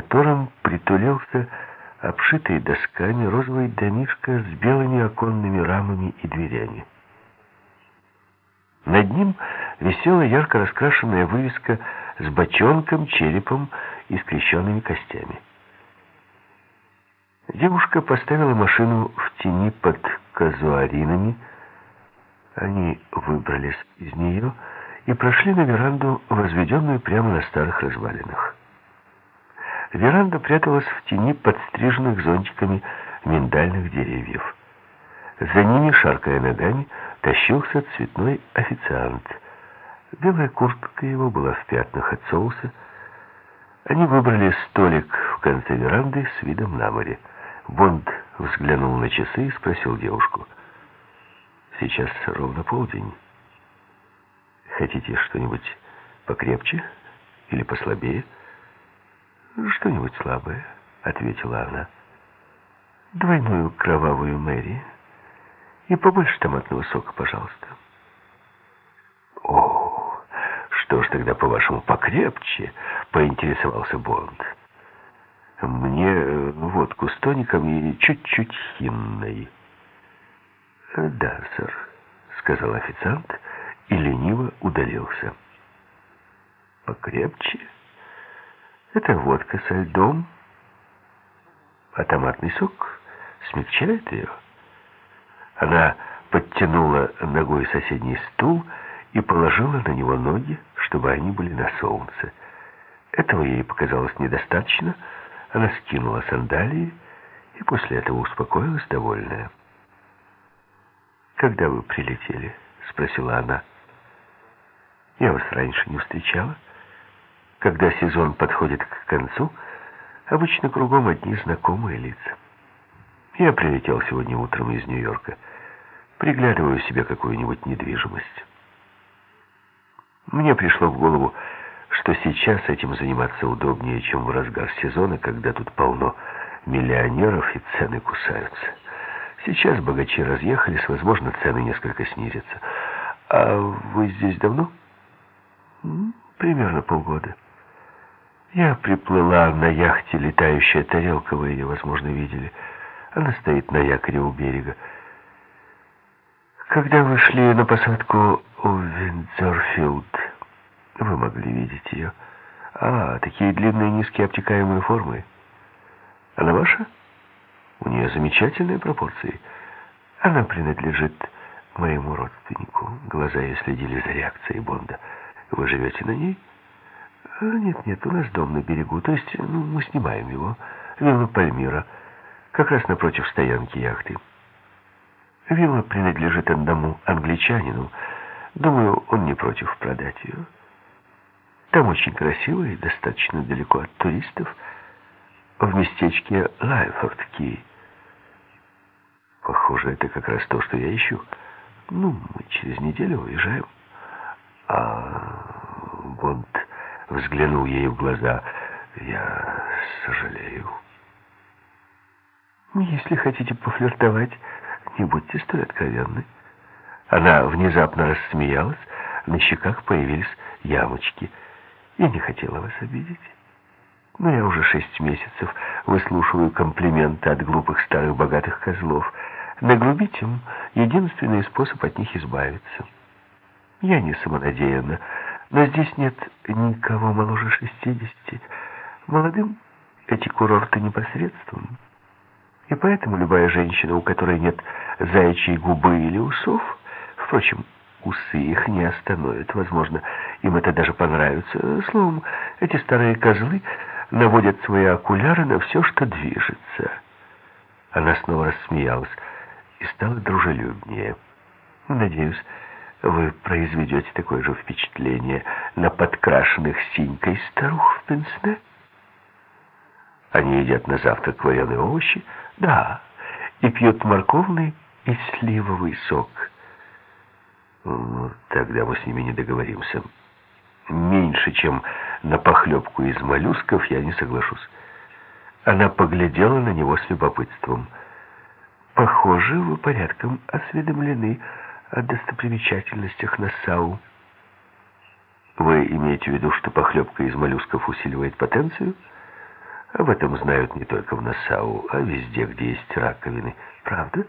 котором притулился обшитый досками розовый домишко с белыми оконными рамами и дверями. Над ним висела ярко раскрашенная вывеска с бочонком, черепом и скрещенными костями. Девушка поставила машину в тени под казуаринами. Они выбрались из нее и прошли на веранду, возведенную прямо на старых развалинах. Веранда пряталась в тени подстриженных зонтиками миндальных деревьев. За ними, шаркая ногами, тащился цветной официант. Белая куртка его была в пятнах от соуса. Они выбрали столик в конце веранды с видом на море. Бонд взглянул на часы и спросил девушку. «Сейчас ровно полдень. Хотите что-нибудь покрепче или послабее?» «Что-нибудь слабое», — ответила она. «Двойную кровавую Мэри и побольше томатного сока, пожалуйста». «О, что ж тогда, по-вашему, покрепче?» — поинтересовался Бонд. «Мне э, водку с тоником и чуть-чуть хинной». «Да, сэр», — сказал официант и лениво удалился. «Покрепче?» Это водка со льдом, а томатный сок смягчает ее. Она подтянула ногой соседний стул и положила на него ноги, чтобы они были на солнце. Этого ей показалось недостаточно. Она скинула сандалии и после этого успокоилась, довольная. «Когда вы прилетели?» — спросила она. «Я вас раньше не встречала». Когда сезон подходит к концу, обычно кругом одни знакомые лица. Я прилетел сегодня утром из Нью-Йорка. Приглядываю себе какую-нибудь недвижимость. Мне пришло в голову, что сейчас этим заниматься удобнее, чем в разгар сезона, когда тут полно миллионеров и цены кусаются. Сейчас богачи разъехались, возможно, цены несколько снизятся. А вы здесь давно? Примерно полгода. Я приплыла на яхте «Летающая тарелка», вы ее, возможно, видели. Она стоит на якоре у берега. Когда вы шли на посадку в Виндзорфилд, вы могли видеть ее. А, такие длинные, низкие, обтекаемые формы. Она ваша? У нее замечательные пропорции. Она принадлежит моему родственнику. Глаза ее следили за реакцией Бонда. Вы живете на ней? А, нет, нет, у нас дом на берегу. То есть ну, мы снимаем его. Вилла Пальмира. Как раз напротив стоянки яхты. Вилла принадлежит одному англичанину. Думаю, он не против продать ее. Там очень красиво и достаточно далеко от туристов. В местечке Лайфорд-Ки. Похоже, это как раз то, что я ищу. Ну, мы через неделю уезжаем. А Бонд взглянул ей в глаза. «Я сожалею». «Если хотите пофлиртовать, не будьте столь откровенны». Она внезапно рассмеялась, на щеках появились ямочки. «Я не хотела вас обидеть. Но я уже шесть месяцев выслушиваю комплименты от глупых старых богатых козлов. Нагрубить им — единственный способ от них избавиться. Я не самонадеянна, но здесь нет никого моложе шестидесяти. Молодым эти курорты непосредством. И поэтому любая женщина, у которой нет заячьей губы или усов, впрочем, усы их не остановят, возможно, им это даже понравится. Словом, эти старые козлы наводят свои окуляры на все, что движется. Она снова рассмеялась и стала дружелюбнее. Надеюсь, вы произведете такое же впечатление на подкрашенных синькой старух в пенсне? Они едят на завтрак вареные овощи, да, и пьют морковный и сливовый сок. Ну, тогда мы с ними не договоримся. Меньше, чем на похлебку из моллюсков, я не соглашусь. Она поглядела на него с любопытством. Похоже, вы порядком осведомлены о достопримечательностях Нассау. Вы имеете в виду, что похлебка из моллюсков усиливает потенцию? Об этом знают не только в Нассау, а везде, где есть раковины. Правда?